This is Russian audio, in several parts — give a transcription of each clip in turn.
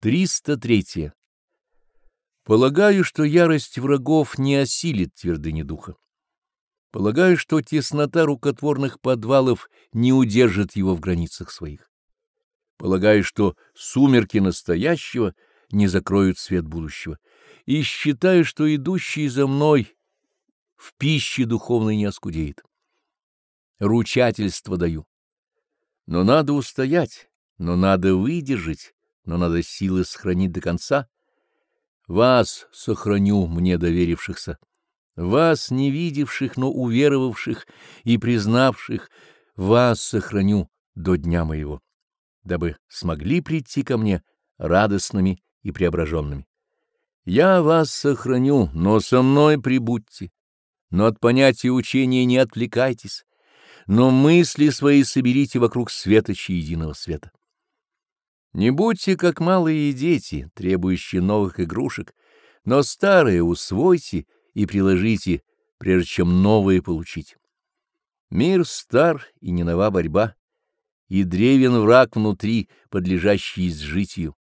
303. Полагаю, что ярость врагов не осилит твердыни духа. Полагаю, что теснота рукотворных подвалов не удержит его в границах своих. Полагаю, что сумерки настоящего не закроют свет будущего. И считаю, что идущий за мной в пище духовной не оскудеет. Ручательство даю. Но надо устоять, но надо выдержать, но надо силы сохранить до конца. Вас сохраню, мне доверившихся, вас, не видевших, но уверовавших и признавших, вас сохраню до дня моего, дабы смогли прийти ко мне радостными и преображенными. Я вас сохраню, но со мной прибудьте, но от понятия учения не отвлекайтесь, но мысли свои соберите вокруг светоча единого света. Не будьте как малые дети, требующие новых игрушек, но старые усвойте и приложите, прежде чем новые получить. Мир стар и не нова борьба, и древен враг внутри, подлежащий изжитию.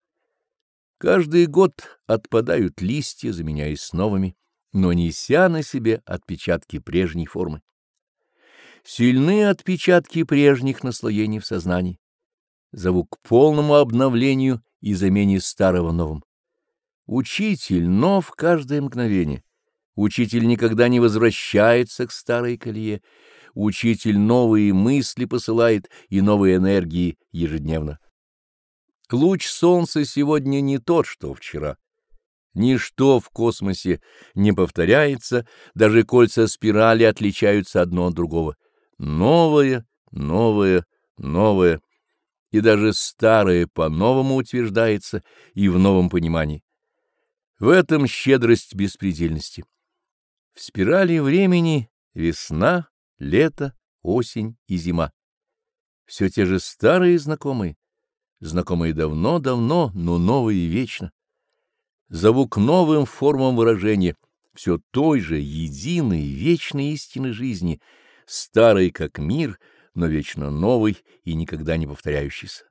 Каждый год отпадают листья, заменяясь новыми, но неся на себе отпечатки прежней формы. Сильны отпечатки прежних наслоений в сознании зову к полному обновлению и замене старого новым. Учитель нов каждое мгновение. Учитель никогда не возвращается к старой колее. Учитель новые мысли посылает и новые энергии ежедневно. Луч солнца сегодня не тот, что вчера. Ничто в космосе не повторяется, даже кольца спирали отличаются одно от другого. Новое, новое, новое и даже старое по-новому утверждается и в новом понимании. В этом щедрость беспредельности. В спирали времени весна, лето, осень и зима. Все те же старые знакомые, знакомые давно-давно, но новые вечно. Зову к новым формам выражения все той же единой вечной истины жизни, старой как мир — но вечно новый и никогда не повторяющийся.